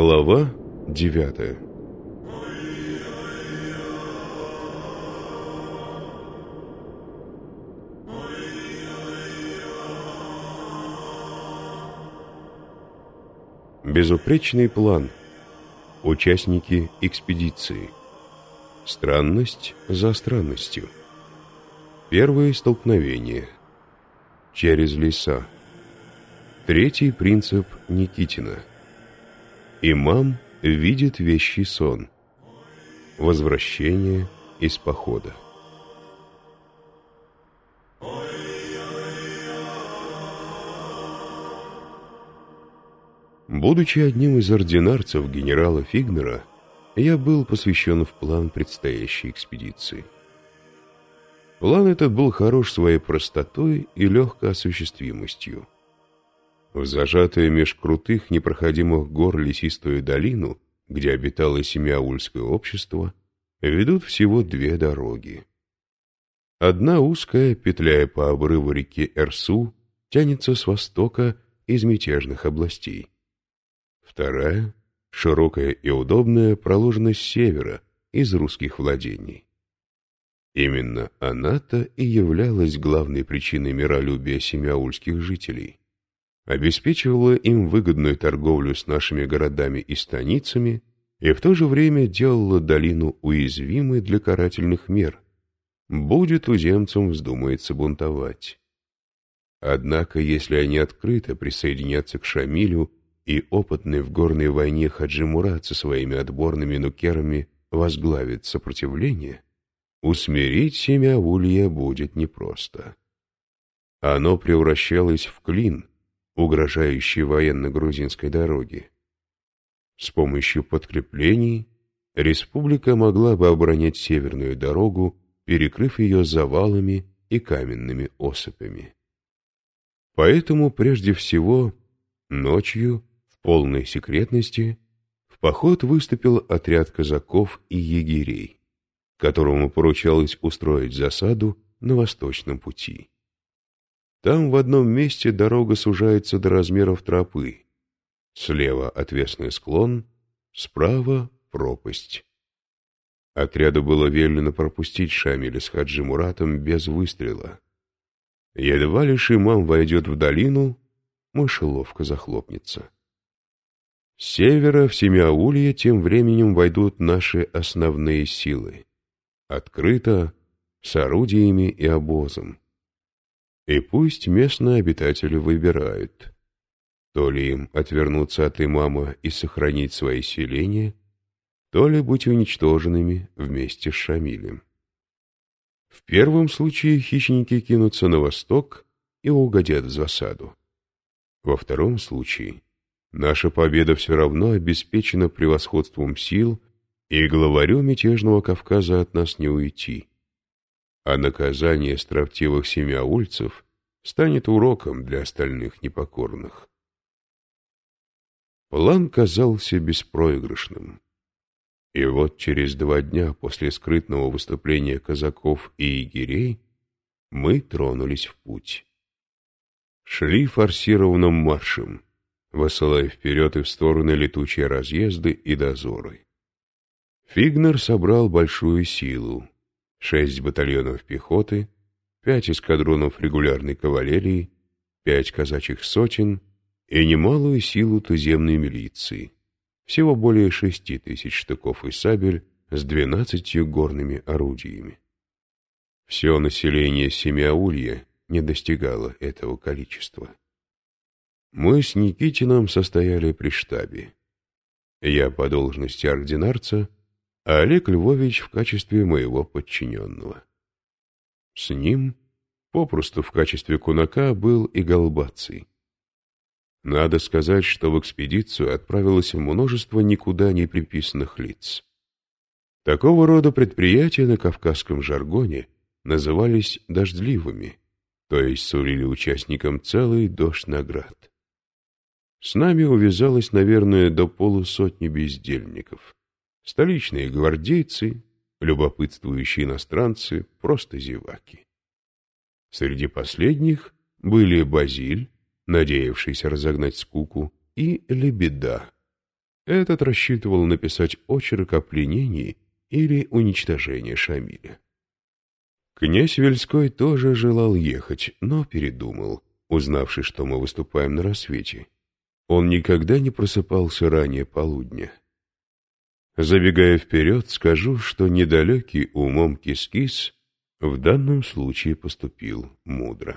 Глава девятая Безупречный план. Участники экспедиции. Странность за странностью. Первое столкновение. Через леса. Третий принцип Никитина. Имам видит вещий сон. Возвращение из похода. Будучи одним из ординарцев генерала Фигнера, я был посвящен в план предстоящей экспедиции. План этот был хорош своей простотой и легкой осуществимостью. В зажатую меж крутых непроходимых гор лесистую долину, где обитало семиаульское общество, ведут всего две дороги. Одна узкая, петляя по обрыву реки Эрсу, тянется с востока из мятежных областей. Вторая, широкая и удобная, проложена с севера, из русских владений. Именно она-то и являлась главной причиной миролюбия семиаульских жителей. Обеспечивала им выгодную торговлю с нашими городами и станицами и в то же время делала долину уязвимой для карательных мер. Будет туземцам вздумается бунтовать. Однако, если они открыто присоединятся к Шамилю и опытный в горной войне Хаджи Мурат со своими отборными нукерами возглавит сопротивление, усмирить семя Улья будет непросто. Оно превращалось в клин, угрожающий военно-грузинской дороге. С помощью подкреплений республика могла бы оборонять северную дорогу, перекрыв ее завалами и каменными осыпями. Поэтому прежде всего ночью полной секретности в поход выступил отряд казаков и егерей, которому поручалось устроить засаду на восточном пути. Там в одном месте дорога сужается до размеров тропы. Слева отвесный склон, справа пропасть. Отряду было велено пропустить Шамиля с Хаджи Муратом без выстрела. Едва лишь имам войдет в долину, мышеловка захлопнется. С севера в Семиаулье тем временем войдут наши основные силы. Открыто, с орудиями и обозом. И пусть местные обитатели выбирают, то ли им отвернуться от имама и сохранить свои селения, то ли быть уничтоженными вместе с Шамилем. В первом случае хищники кинутся на восток и угодят в засаду. Во втором случае Наша победа все равно обеспечена превосходством сил, и главарю мятежного Кавказа от нас не уйти. А наказание строптивых семяульцев станет уроком для остальных непокорных. План казался беспроигрышным. И вот через два дня после скрытного выступления казаков и егерей мы тронулись в путь. Шли форсированным маршем — высылая вперед и в стороны летучие разъезды и дозоры. Фигнер собрал большую силу, шесть батальонов пехоты, пять эскадронов регулярной кавалерии, пять казачьих сотен и немалую силу туземной милиции, всего более шести тысяч штыков и сабель с двенадцатью горными орудиями. Все население Семиаулья не достигало этого количества. Мы с Никитином состояли при штабе. Я по должности ординарца, а Олег Львович в качестве моего подчиненного. С ним, попросту в качестве кунака, был и Голбаций. Надо сказать, что в экспедицию отправилось множество никуда не приписанных лиц. Такого рода предприятия на кавказском жаргоне назывались «дождливыми», то есть сулили участникам целый дождь наград. С нами увязалось, наверное, до полусотни бездельников. Столичные гвардейцы, любопытствующие иностранцы, просто зеваки. Среди последних были Базиль, надеявшийся разогнать скуку, и Лебеда, Этот рассчитывал написать очерк о пленении или уничтожении Шамиля. Князь Вельской тоже желал ехать, но передумал, узнавши, что мы выступаем на рассвете. Он никогда не просыпался ранее полудня. Забегая вперед, скажу, что недалекий умом кис-кис в данном случае поступил мудро.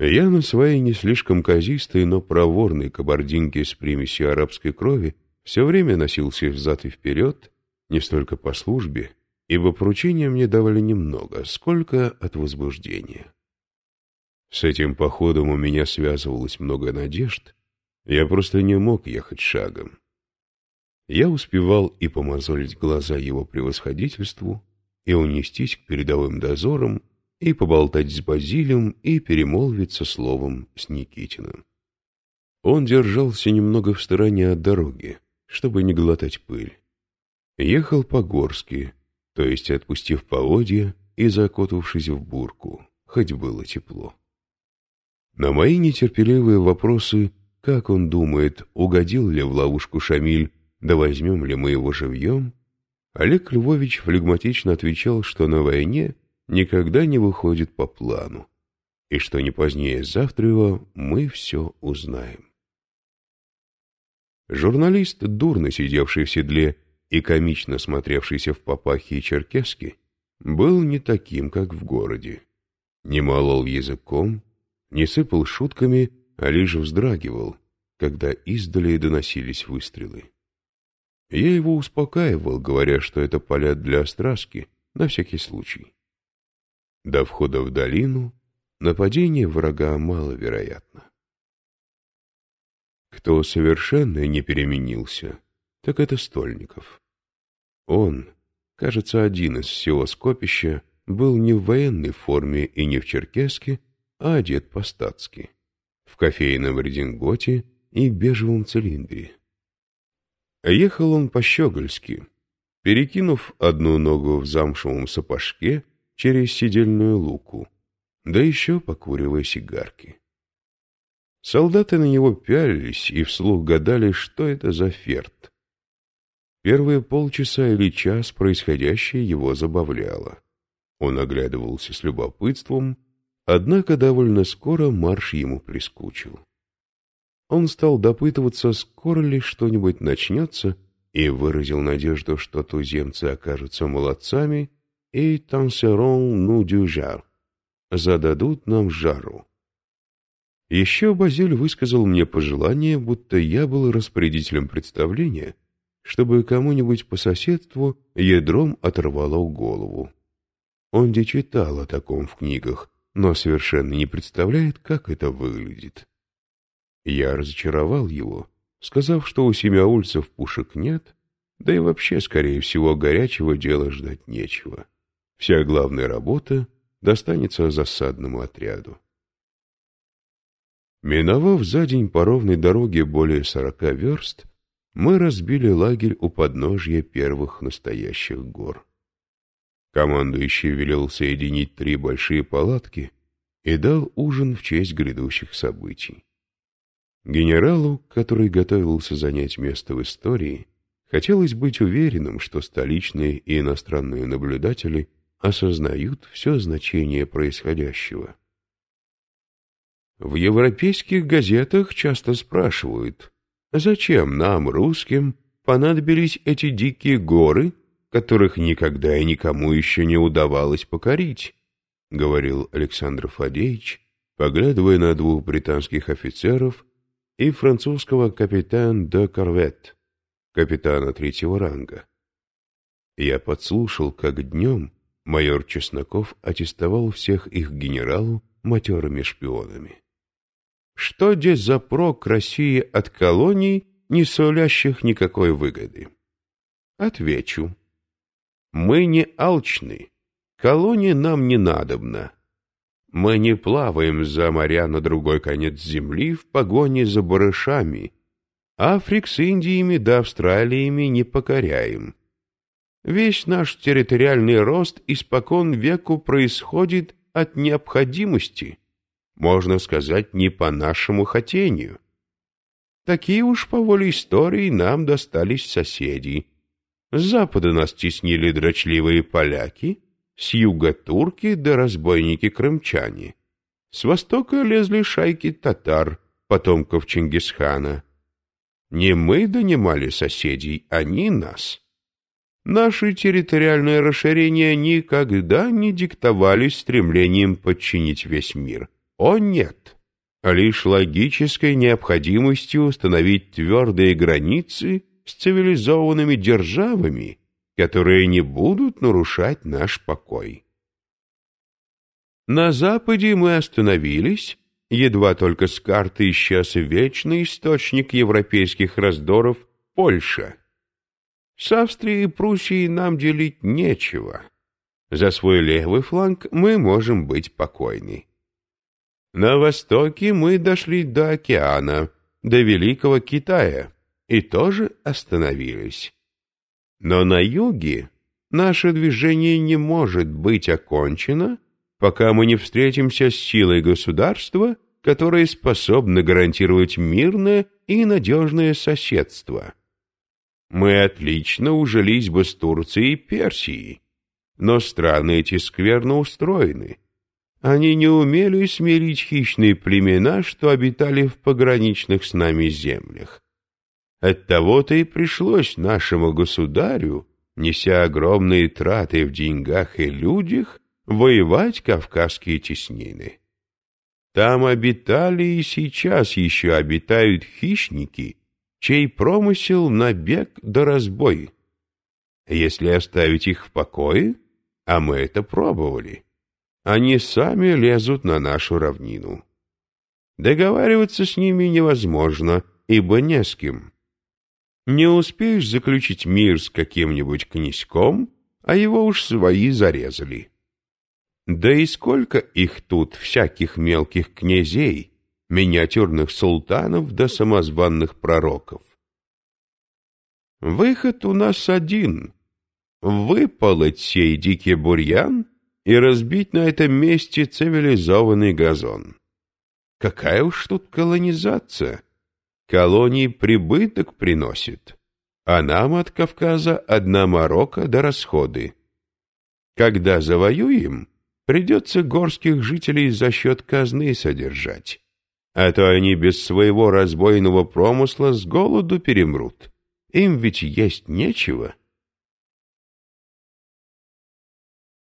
Я на своей не слишком казистой, но проворной кабардинке с примесью арабской крови все время носился взад и вперед, не столько по службе, ибо поручения мне давали немного, сколько от возбуждения. С этим походом у меня связывалось много надежд, я просто не мог ехать шагом я успевал и помозолить глаза его превосходительству, и унестись к передовым дозорам, и поболтать с Базилием, и перемолвиться словом с Никитиным. Он держался немного в стороне от дороги, чтобы не глотать пыль. Ехал по-горски, то есть отпустив поводья и закутавшись в бурку, хоть было тепло. На мои нетерпеливые вопросы, как он думает, угодил ли в ловушку Шамиль да возьмем ли мы его живьем, Олег Львович флегматично отвечал, что на войне никогда не выходит по плану, и что не позднее завтра мы все узнаем. Журналист, дурно сидевший в седле и комично смотревшийся в папахе и черкеске, был не таким, как в городе. Не молол языком, не сыпал шутками, а лишь вздрагивал, когда издали доносились выстрелы. Я его успокаивал, говоря, что это поля для остраски, на всякий случай. До входа в долину нападение врага маловероятно. Кто совершенно не переменился, так это Стольников. Он, кажется, один из всего скопища, был не в военной форме и не в черкеске, а одет по-статски, в кофейном рединготе и бежевом цилиндре. Ехал он по-щегольски, перекинув одну ногу в замшевом сапожке через сидельную луку, да еще покуривая сигарки. Солдаты на него пялились и вслух гадали, что это за ферт. Первые полчаса или час происходящее его забавляло. Он оглядывался с любопытством, однако довольно скоро марш ему прискучил он стал допытываться, скоро ли что-нибудь начнется, и выразил надежду, что туземцы окажутся молодцами и «тансерон ну дюжар» — зададут нам жару. Еще Базиль высказал мне пожелание, будто я был распорядителем представления, чтобы кому-нибудь по соседству ядром оторвало голову. Он де читал о таком в книгах, но совершенно не представляет, как это выглядит. Я разочаровал его, сказав, что у семяульцев пушек нет, да и вообще, скорее всего, горячего дела ждать нечего. Вся главная работа достанется засадному отряду. Миновав за день по ровной дороге более сорока верст, мы разбили лагерь у подножья первых настоящих гор. Командующий велел соединить три большие палатки и дал ужин в честь грядущих событий. Генералу, который готовился занять место в истории, хотелось быть уверенным, что столичные и иностранные наблюдатели осознают все значение происходящего. В европейских газетах часто спрашивают, зачем нам, русским, понадобились эти дикие горы, которых никогда и никому еще не удавалось покорить, — говорил Александр Фадеевич, поглядывая на двух британских офицеров, и французского капитан де Корвет, капитана третьего ранга. Я подслушал, как днем майор Чесноков аттестовал всех их генералу матерыми шпионами. Что здесь за прок России от колоний, не сулящих никакой выгоды? Отвечу. Мы не алчны, колонии нам не надобно. Мы не плаваем за моря на другой конец земли в погоне за барышами. Африк с Индиями да Австралиями не покоряем. Весь наш территориальный рост испокон веку происходит от необходимости, можно сказать, не по нашему хотению. Такие уж по воле истории нам достались соседи. С запада нас теснили дрочливые поляки, с юга турки да разбойники-крымчане. С востока лезли шайки татар, потомков Чингисхана. Не мы донимали соседей, они нас. Наши территориальные расширения никогда не диктовались стремлением подчинить весь мир. О нет! Лишь логической необходимостью установить твердые границы с цивилизованными державами, которые не будут нарушать наш покой. На западе мы остановились, едва только с карты исчез вечный источник европейских раздоров — Польша. С Австрией и Пруссией нам делить нечего. За свой левый фланг мы можем быть покойны. На востоке мы дошли до океана, до Великого Китая, и тоже остановились. Но на юге наше движение не может быть окончено, пока мы не встретимся с силой государства, которое способно гарантировать мирное и надежное соседство. Мы отлично ужились бы с Турцией и Персией, но страны эти скверно устроены. Они не умели смирить хищные племена, что обитали в пограничных с нами землях. Оттого-то и пришлось нашему государю, неся огромные траты в деньгах и людях, воевать кавказские теснины. Там обитали и сейчас еще обитают хищники, чей промысел — набег да разбой. Если оставить их в покое, а мы это пробовали, они сами лезут на нашу равнину. Договариваться с ними невозможно, ибо не с кем. Не успеешь заключить мир с каким-нибудь князьком, а его уж свои зарезали. Да и сколько их тут, всяких мелких князей, миниатюрных султанов да самозванных пророков. Выход у нас один — выполоть сей дикий бурьян и разбить на этом месте цивилизованный газон. Какая уж тут колонизация! Колонии прибыток приносит, а нам от Кавказа одна морока до расходы. Когда завоюем, придется горских жителей за счет казны содержать, а то они без своего разбойного промысла с голоду перемрут. Им ведь есть нечего.